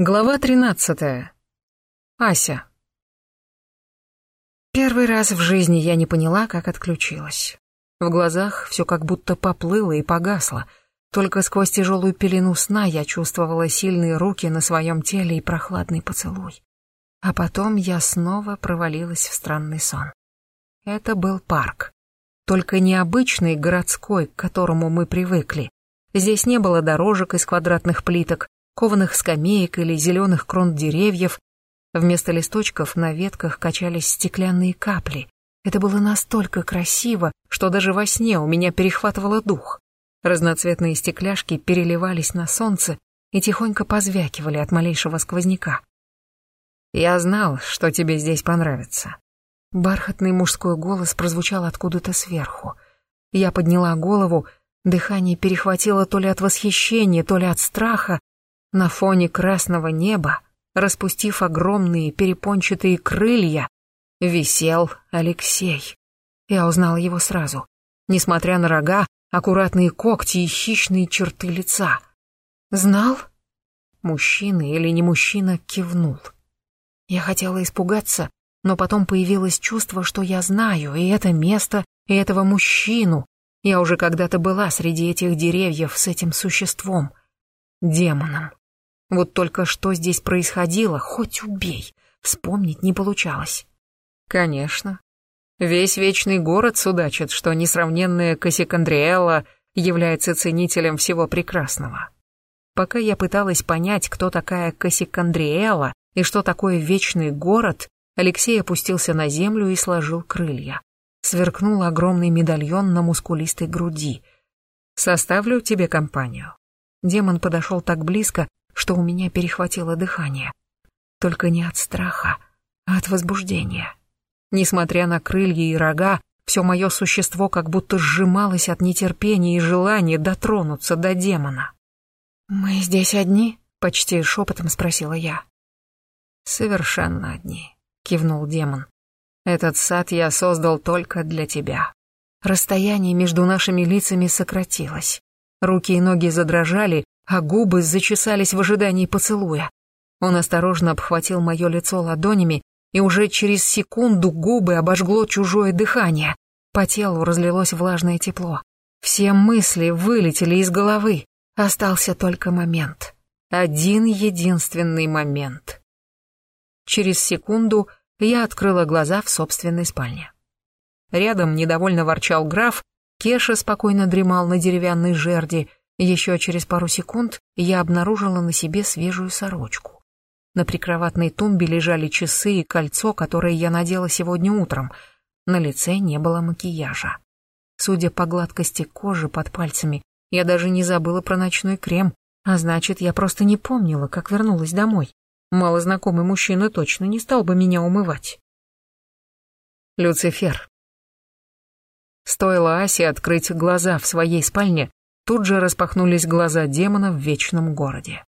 Глава тринадцатая. Ася. Первый раз в жизни я не поняла, как отключилась. В глазах все как будто поплыло и погасло. Только сквозь тяжелую пелену сна я чувствовала сильные руки на своем теле и прохладный поцелуй. А потом я снова провалилась в странный сон. Это был парк. Только необычный городской, к которому мы привыкли. Здесь не было дорожек из квадратных плиток, кованых скамеек или зеленых крон деревьев. Вместо листочков на ветках качались стеклянные капли. Это было настолько красиво, что даже во сне у меня перехватывало дух. Разноцветные стекляшки переливались на солнце и тихонько позвякивали от малейшего сквозняка. «Я знал, что тебе здесь понравится». Бархатный мужской голос прозвучал откуда-то сверху. Я подняла голову, дыхание перехватило то ли от восхищения, то ли от страха, на фоне красного неба, распустив огромные перепончатые крылья, висел Алексей. Я узнала его сразу, несмотря на рога, аккуратные когти и хищные черты лица. «Знал?» Мужчина или не мужчина кивнул. Я хотела испугаться, но потом появилось чувство, что я знаю и это место, и этого мужчину. Я уже когда-то была среди этих деревьев с этим существом, демоном. Вот только что здесь происходило, хоть убей, вспомнить не получалось. Конечно. Весь вечный город судачит, что несравненная Кассикандриэлла является ценителем всего прекрасного. Пока я пыталась понять, кто такая Кассикандриэлла и что такое вечный город, Алексей опустился на землю и сложил крылья. Сверкнул огромный медальон на мускулистой груди. «Составлю тебе компанию». Демон подошел так близко, что у меня перехватило дыхание. Только не от страха, а от возбуждения. Несмотря на крылья и рога, все мое существо как будто сжималось от нетерпения и желания дотронуться до демона. «Мы здесь одни?» — почти шепотом спросила я. «Совершенно одни», — кивнул демон. «Этот сад я создал только для тебя». Расстояние между нашими лицами сократилось. Руки и ноги задрожали, а губы зачесались в ожидании поцелуя. Он осторожно обхватил мое лицо ладонями, и уже через секунду губы обожгло чужое дыхание. По телу разлилось влажное тепло. Все мысли вылетели из головы. Остался только момент. Один единственный момент. Через секунду я открыла глаза в собственной спальне. Рядом недовольно ворчал граф, Кеша спокойно дремал на деревянной жерди, еще через пару секунд я обнаружила на себе свежую сорочку. На прикроватной тумбе лежали часы и кольцо, которое я надела сегодня утром. На лице не было макияжа. Судя по гладкости кожи под пальцами, я даже не забыла про ночной крем, а значит, я просто не помнила, как вернулась домой. Малознакомый мужчина точно не стал бы меня умывать. Люцифер. Стоило Асе открыть глаза в своей спальне, Тут же распахнулись глаза демона в вечном городе.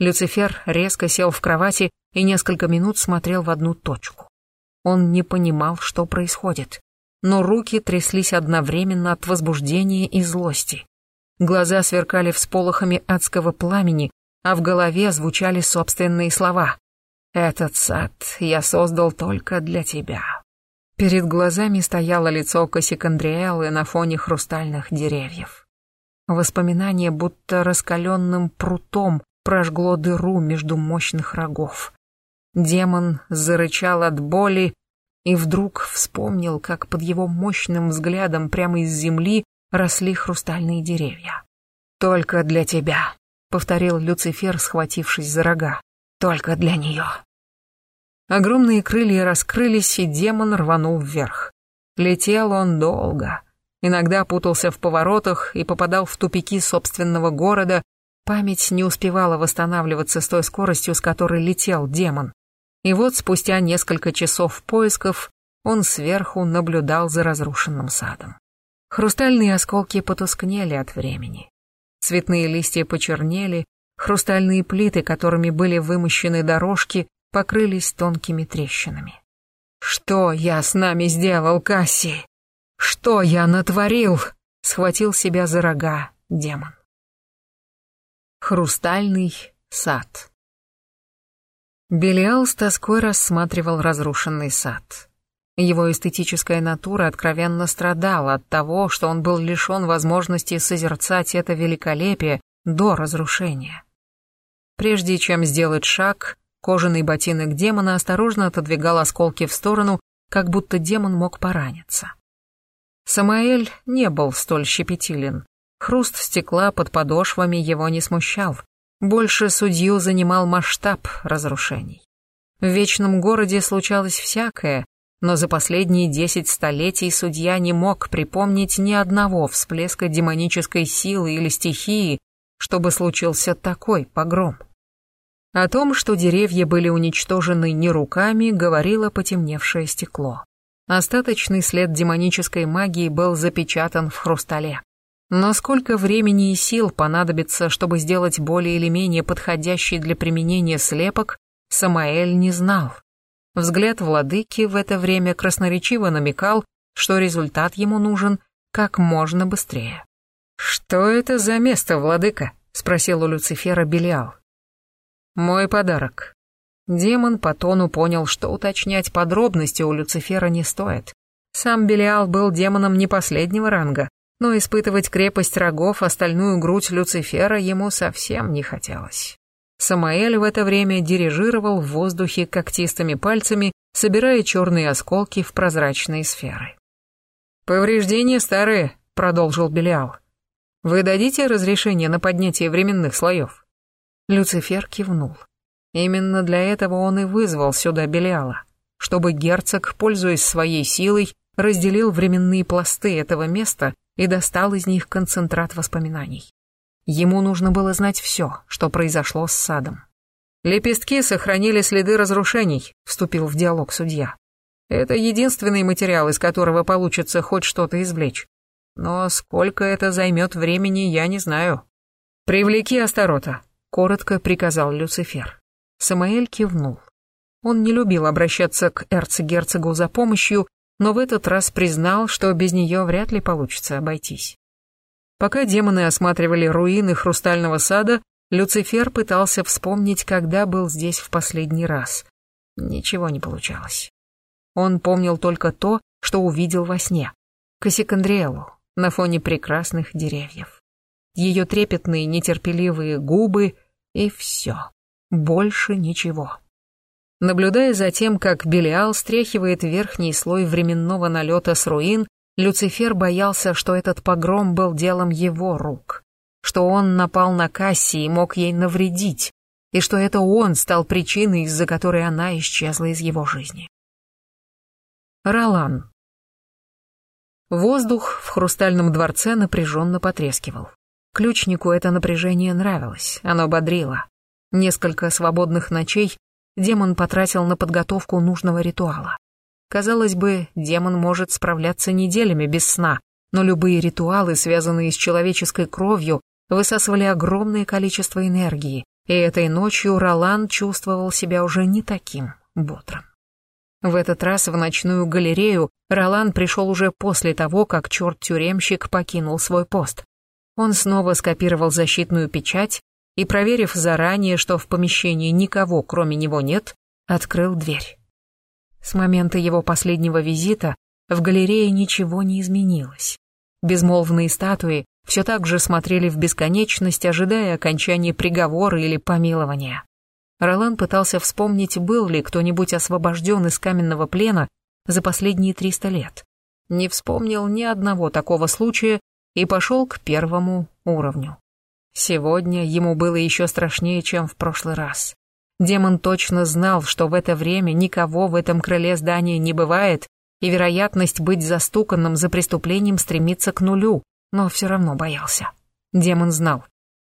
Люцифер резко сел в кровати и несколько минут смотрел в одну точку. Он не понимал, что происходит, но руки тряслись одновременно от возбуждения и злости. Глаза сверкали всполохами адского пламени, а в голове звучали собственные слова. «Этот сад я создал только для тебя». Перед глазами стояло лицо Кассикандриэлы на фоне хрустальных деревьев. Воспоминание будто раскаленным прутом прожгло дыру между мощных рогов. Демон зарычал от боли и вдруг вспомнил, как под его мощным взглядом прямо из земли росли хрустальные деревья. «Только для тебя», — повторил Люцифер, схватившись за рога. «Только для нее». Огромные крылья раскрылись, и демон рванул вверх. Летел он долго, иногда путался в поворотах и попадал в тупики собственного города, память не успевала восстанавливаться с той скоростью, с которой летел демон. И вот спустя несколько часов поисков он сверху наблюдал за разрушенным садом. Хрустальные осколки потускнели от времени. Цветные листья почернели, хрустальные плиты, которыми были вымощены дорожки, покрылись тонкими трещинами. «Что я с нами сделал, Касси?» «Что я натворил?» — схватил себя за рога демон. Хрустальный сад. Белиал с тоской рассматривал разрушенный сад. Его эстетическая натура откровенно страдала от того, что он был лишен возможности созерцать это великолепие до разрушения. Прежде чем сделать шаг, кожаный ботинок демона осторожно отодвигал осколки в сторону, как будто демон мог пораниться. Самаэль не был столь щепетилен. Хруст стекла под подошвами его не смущал. Больше судью занимал масштаб разрушений. В Вечном городе случалось всякое, но за последние десять столетий судья не мог припомнить ни одного всплеска демонической силы или стихии, чтобы случился такой погром. О том, что деревья были уничтожены не руками, говорило потемневшее стекло. Остаточный след демонической магии был запечатан в хрустале. Но сколько времени и сил понадобится, чтобы сделать более или менее подходящий для применения слепок, Самаэль не знал. Взгляд владыки в это время красноречиво намекал, что результат ему нужен как можно быстрее. «Что это за место, владыка?» — спросил у Люцифера Белиал. «Мой подарок». Демон по тону понял, что уточнять подробности у Люцифера не стоит. Сам Белиал был демоном не последнего ранга, но испытывать крепость рогов, остальную грудь Люцифера ему совсем не хотелось. Самаэль в это время дирижировал в воздухе когтистыми пальцами, собирая черные осколки в прозрачные сферы. «Повреждения старые», — продолжил Белиал. «Вы дадите разрешение на поднятие временных слоев?» Люцифер кивнул. Именно для этого он и вызвал сюда Белиала, чтобы герцог, пользуясь своей силой, разделил временные пласты этого места и достал из них концентрат воспоминаний. Ему нужно было знать все, что произошло с садом. «Лепестки сохранили следы разрушений», — вступил в диалог судья. «Это единственный материал, из которого получится хоть что-то извлечь. Но сколько это займет времени, я не знаю». «Привлеки Астарота», — коротко приказал Люцифер. Самаэль кивнул. Он не любил обращаться к эрцегерцогу за помощью, но в этот раз признал, что без нее вряд ли получится обойтись. Пока демоны осматривали руины хрустального сада, Люцифер пытался вспомнить, когда был здесь в последний раз. Ничего не получалось. Он помнил только то, что увидел во сне. Кассикандриэлу на фоне прекрасных деревьев ее трепетные нетерпеливые губы и все. Больше ничего. Наблюдая за тем, как Белиал стряхивает верхний слой временного налета с руин, Люцифер боялся, что этот погром был делом его рук, что он напал на Касси и мог ей навредить, и что это он стал причиной, из-за которой она исчезла из его жизни. Ролан. Воздух в хрустальном дворце напряженно потрескивал. Ключнику это напряжение нравилось, оно бодрило. Несколько свободных ночей демон потратил на подготовку нужного ритуала. Казалось бы, демон может справляться неделями без сна, но любые ритуалы, связанные с человеческой кровью, высасывали огромное количество энергии, и этой ночью Ролан чувствовал себя уже не таким бодрым. В этот раз в ночную галерею Ролан пришел уже после того, как черт-тюремщик покинул свой пост. Он снова скопировал защитную печать и, проверив заранее, что в помещении никого кроме него нет, открыл дверь. С момента его последнего визита в галерее ничего не изменилось. Безмолвные статуи все так же смотрели в бесконечность, ожидая окончания приговора или помилования. Ролан пытался вспомнить, был ли кто-нибудь освобожден из каменного плена за последние триста лет. Не вспомнил ни одного такого случая, и пошел к первому уровню. Сегодня ему было еще страшнее, чем в прошлый раз. Демон точно знал, что в это время никого в этом крыле здания не бывает, и вероятность быть застуканным за преступлением стремится к нулю, но все равно боялся. Демон знал,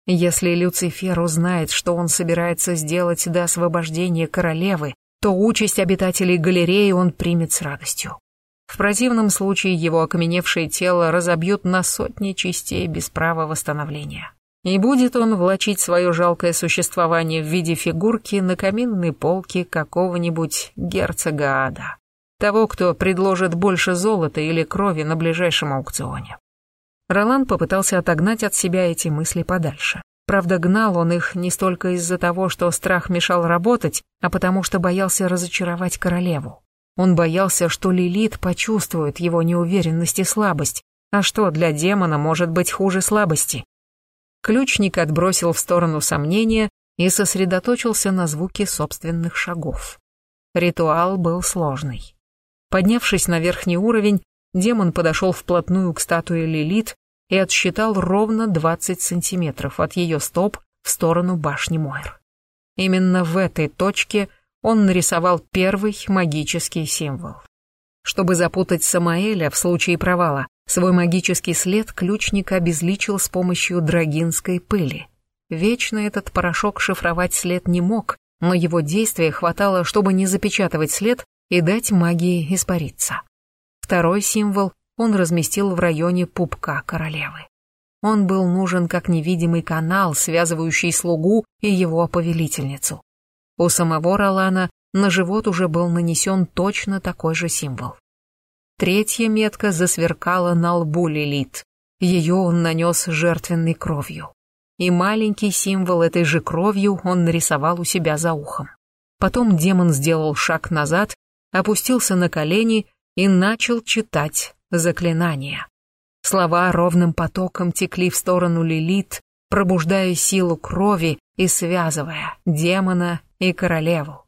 если Люцифер узнает, что он собирается сделать до освобождения королевы, то участь обитателей галереи он примет с радостью. В противном случае его окаменевшее тело разобьют на сотни частей без права восстановления. И будет он влачить свое жалкое существование в виде фигурки на каминной полке какого-нибудь герцога ада. Того, кто предложит больше золота или крови на ближайшем аукционе. Ролан попытался отогнать от себя эти мысли подальше. Правда, гнал он их не столько из-за того, что страх мешал работать, а потому что боялся разочаровать королеву. Он боялся, что Лилит почувствует его неуверенность и слабость, а что для демона может быть хуже слабости? Ключник отбросил в сторону сомнения и сосредоточился на звуке собственных шагов. Ритуал был сложный. Поднявшись на верхний уровень, демон подошел вплотную к статуе Лилит и отсчитал ровно 20 сантиметров от ее стоп в сторону башни Мойр. Именно в этой точке он нарисовал первый магический символ. Чтобы запутать Самаэля в случае провала, свой магический след ключник обезличил с помощью драгинской пыли. Вечно этот порошок шифровать след не мог, но его действия хватало, чтобы не запечатывать след и дать магии испариться. Второй символ он разместил в районе пупка королевы. Он был нужен как невидимый канал, связывающий слугу и его повелительницу. У самого Ролана на живот уже был нанесен точно такой же символ. Третья метка засверкала на лбу Лилит. Ее он нанес жертвенной кровью. И маленький символ этой же кровью он нарисовал у себя за ухом. Потом демон сделал шаг назад, опустился на колени и начал читать заклинания. Слова ровным потоком текли в сторону Лилит, пробуждая силу крови и связывая демона и королеву.